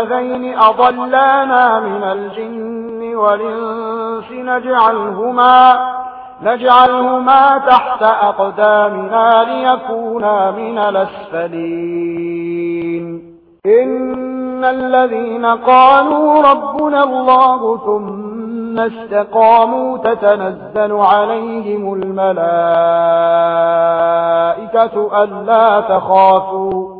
هذين أضلانا من الجن والإنس نجعلهما, نجعلهما تحت أقدامنا ليكونا من الأسفلين. إن الذين قالوا ربنا الله ثم استقاموا تتنزل عليهم الملائكة ألا تخافوا.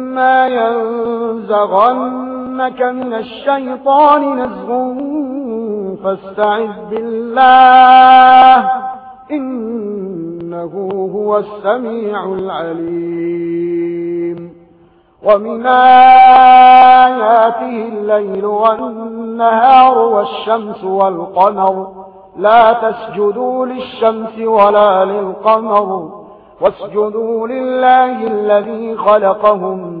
إما ينزغنك من الشيطان نزغ فاستعذ بالله إنه هو السميع العليم ومن آياته الليل والنهار والشمس والقمر لا تسجدوا للشمس ولا للقمر واسجدوا لله الذي خلقهم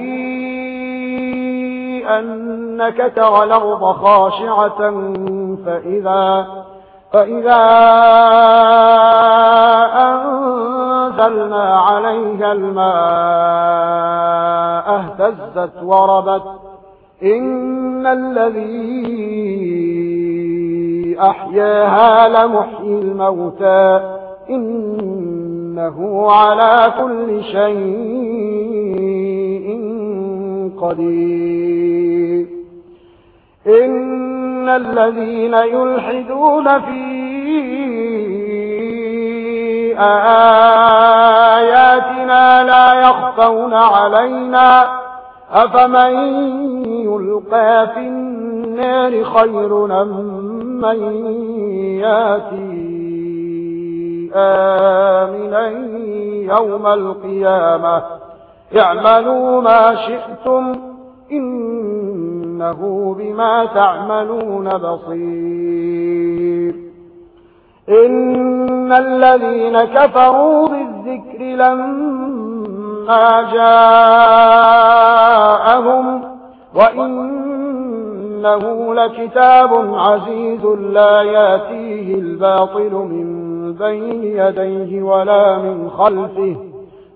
أنك ترى الأرض خاشعة فإذا, فإذا أنزلنا عليها الماء اهتزت وربت. إن الذي أحياها لمحيي الموتى إنه على كل شيء قدير. إن الذين يلحدون في آياتنا لا يخفون علينا. أفمن يلقى في النار خير من يأتي آمنا يوم القيامة؟ اعملوا ما شئتم إنه بما تعملون بصير. إن الذين كفروا بالذكر لما جاءهم وإنه لكتاب عزيز لا يأتيه الباطل من بين يديه ولا من خلفه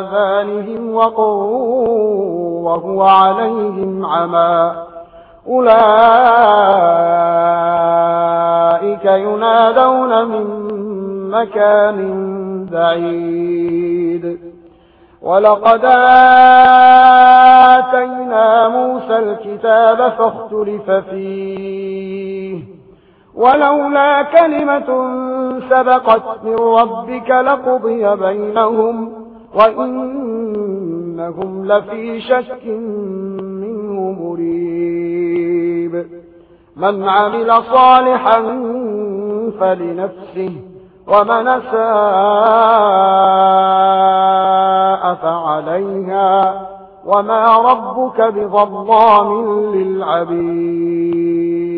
آذانهم وقر وهو عليهم عما أولئك ينادون من مكان بعيد. ولقد آتينا موسى الكتاب فاختلف فيه. ولولا كلمة سبقت من ربك لقضي بينهم وإنهم لفي شك منه مريب. من عمل صالحا فلنفسه ومن ساء فعليها وما ربك بظلام للعبيد.